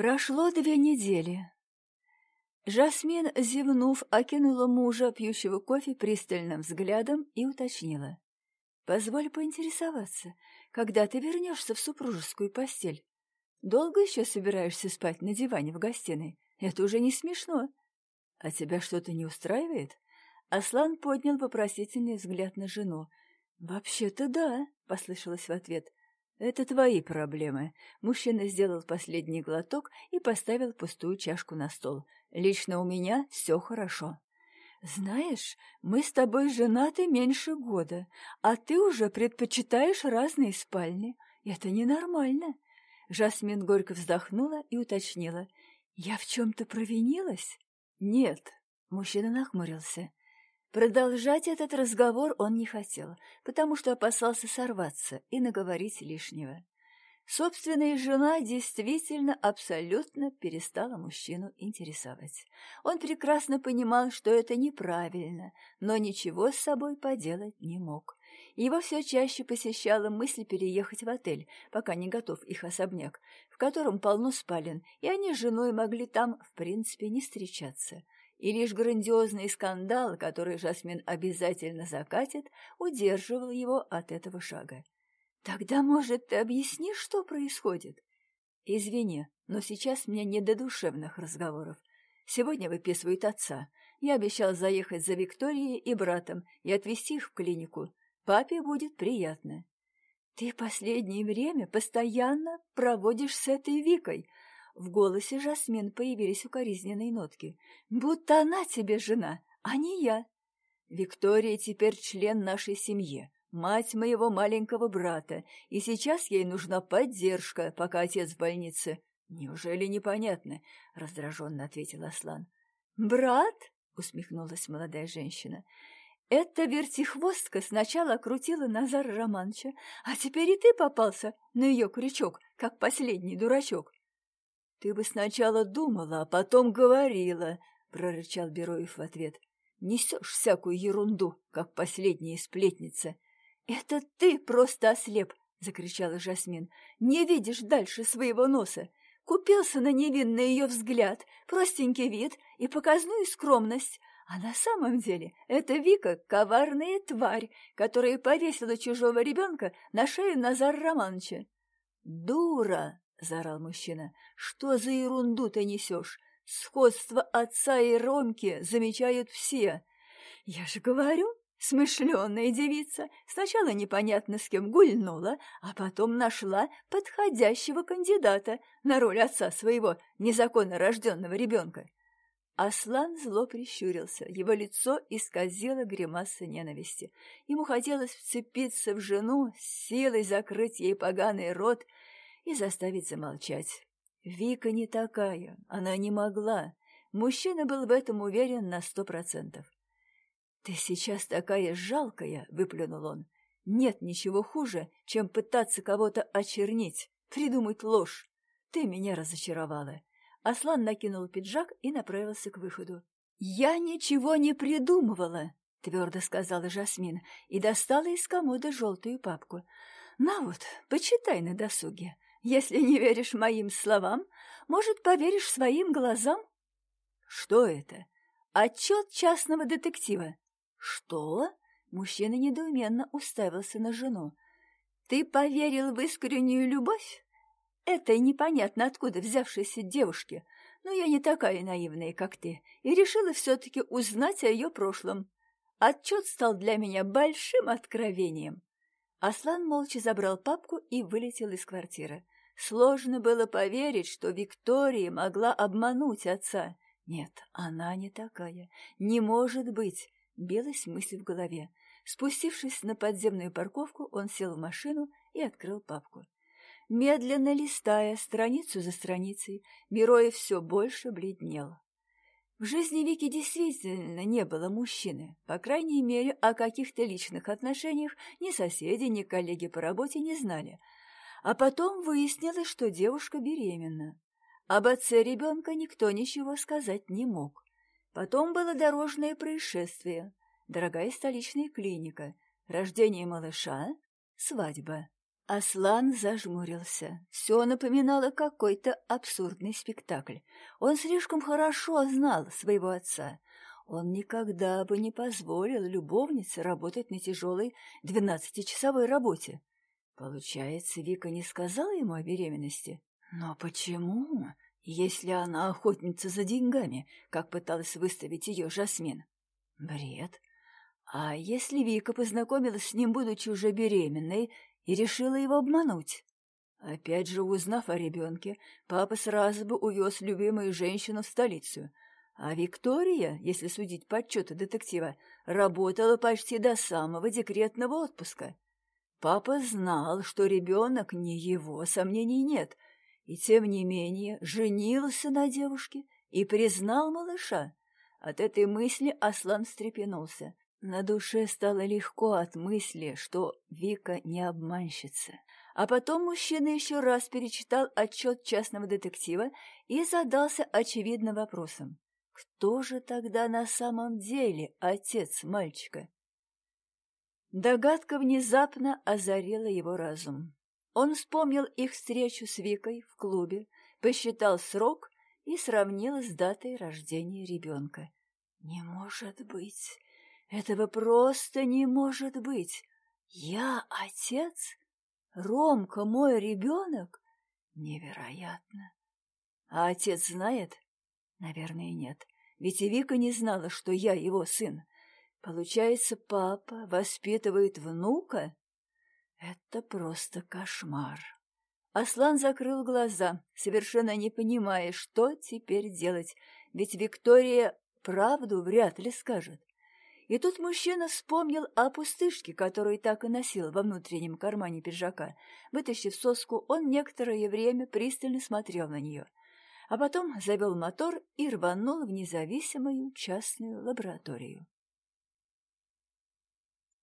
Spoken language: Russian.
Прошло две недели. Жасмин, зевнув, окинула мужа, пьющего кофе, пристальным взглядом и уточнила. «Позволь поинтересоваться, когда ты вернешься в супружескую постель? Долго еще собираешься спать на диване в гостиной? Это уже не смешно. А тебя что-то не устраивает?» Аслан поднял вопросительный взгляд на жену. «Вообще-то да», — послышалось в ответ. «Это твои проблемы». Мужчина сделал последний глоток и поставил пустую чашку на стол. «Лично у меня все хорошо». «Знаешь, мы с тобой женаты меньше года, а ты уже предпочитаешь разные спальни. Это ненормально». Жасмин горько вздохнула и уточнила. «Я в чем-то провинилась?» «Нет», — мужчина нахмурился. Продолжать этот разговор он не хотел, потому что опасался сорваться и наговорить лишнего. Собственная жена действительно абсолютно перестала мужчину интересовать. Он прекрасно понимал, что это неправильно, но ничего с собой поделать не мог. Его все чаще посещала мысль переехать в отель, пока не готов их особняк, в котором полно спален, и они с женой могли там, в принципе, не встречаться и лишь грандиозный скандал, который Жасмин обязательно закатит, удерживал его от этого шага. «Тогда, может, ты объяснишь, что происходит?» «Извини, но сейчас мне не до душевных разговоров. Сегодня выписывают отца. Я обещал заехать за Викторией и братом и отвезти их в клинику. Папе будет приятно». «Ты последнее время постоянно проводишь с этой Викой», в голосе Жасмин появились укоризненные нотки. «Будто она тебе жена, а не я. Виктория теперь член нашей семьи, мать моего маленького брата, и сейчас ей нужна поддержка, пока отец в больнице». «Неужели непонятно?» — раздраженно ответил Аслан. «Брат?» — усмехнулась молодая женщина. «Эта вертихвостка сначала крутила Назара Романовича, а теперь и ты попался на ее крючок, как последний дурачок». «Ты бы сначала думала, а потом говорила», — прорычал Бероев в ответ. «Несешь всякую ерунду, как последняя сплетница». «Это ты просто ослеп!» — закричала Жасмин. «Не видишь дальше своего носа. Купился на невинный ее взгляд, простенький вид и показную скромность. А на самом деле это Вика — коварная тварь, которая повесила чужого ребенка на шею Назара Романовича». «Дура!» — заорал мужчина. «Что за ерунду ты несешь? Сходство отца и Ромки замечают все. Я же говорю, смышленая девица. Сначала непонятно с кем гульнула, а потом нашла подходящего кандидата на роль отца своего незаконно рожденного ребенка». Аслан зло прищурился, его лицо исказило гримаса ненависти. Ему хотелось вцепиться в жену, силой закрыть ей поганый рот — и заставить замолчать. Вика не такая, она не могла. Мужчина был в этом уверен на сто процентов. «Ты сейчас такая жалкая!» — выплюнул он. «Нет ничего хуже, чем пытаться кого-то очернить, придумать ложь. Ты меня разочаровала». Аслан накинул пиджак и направился к выходу. «Я ничего не придумывала!» — твердо сказала Жасмин и достала из комода желтую папку. «На вот, почитай на досуге. Если не веришь моим словам, может, поверишь своим глазам? Что это? Отчет частного детектива. Что? Мужчина недоуменно уставился на жену. Ты поверил в искреннюю любовь? Этой непонятно откуда взявшейся девушке, но я не такая наивная, как ты, и решила все-таки узнать о ее прошлом. Отчет стал для меня большим откровением. Аслан молча забрал папку и вылетел из квартиры. Сложно было поверить, что Виктория могла обмануть отца. Нет, она не такая. Не может быть, билась мысль в голове. Спустившись на подземную парковку, он сел в машину и открыл папку. Медленно листая страницу за страницей, Мироев все больше бледнел. В жизни Вики действительно не было мужчины. По крайней мере, о каких-то личных отношениях ни соседи, ни коллеги по работе не знали. А потом выяснилось, что девушка беременна. Об отце ребенка никто ничего сказать не мог. Потом было дорожное происшествие, дорогая столичная клиника, рождение малыша, свадьба. Аслан зажмурился. Все напоминало какой-то абсурдный спектакль. Он слишком хорошо знал своего отца. Он никогда бы не позволил любовнице работать на тяжелой двенадцатичасовой работе. Получается, Вика не сказала ему о беременности? Но почему, если она охотница за деньгами, как пыталась выставить ее Жасмин? Бред. А если Вика познакомилась с ним, будучи уже беременной, и решила его обмануть? Опять же, узнав о ребенке, папа сразу бы увез любимую женщину в столицу. А Виктория, если судить по отчету детектива, работала почти до самого декретного отпуска. Папа знал, что ребенок не его, сомнений нет, и тем не менее женился на девушке и признал малыша. От этой мысли Аслан встрепенулся. На душе стало легко от мысли, что Вика не обманщица. А потом мужчина еще раз перечитал отчет частного детектива и задался очевидным вопросом. Кто же тогда на самом деле отец мальчика? Догадка внезапно озарила его разум. Он вспомнил их встречу с Викой в клубе, посчитал срок и сравнил с датой рождения ребенка. «Не может быть! Этого просто не может быть! Я отец? Ромка мой ребенок? Невероятно! А отец знает? Наверное, нет. Ведь и Вика не знала, что я его сын. Получается, папа воспитывает внука? Это просто кошмар. Аслан закрыл глаза, совершенно не понимая, что теперь делать, ведь Виктория правду вряд ли скажет. И тут мужчина вспомнил о пустышке, которую так и носил во внутреннем кармане пиджака. Вытащив соску, он некоторое время пристально смотрел на нее, а потом завел мотор и рванул в независимую частную лабораторию.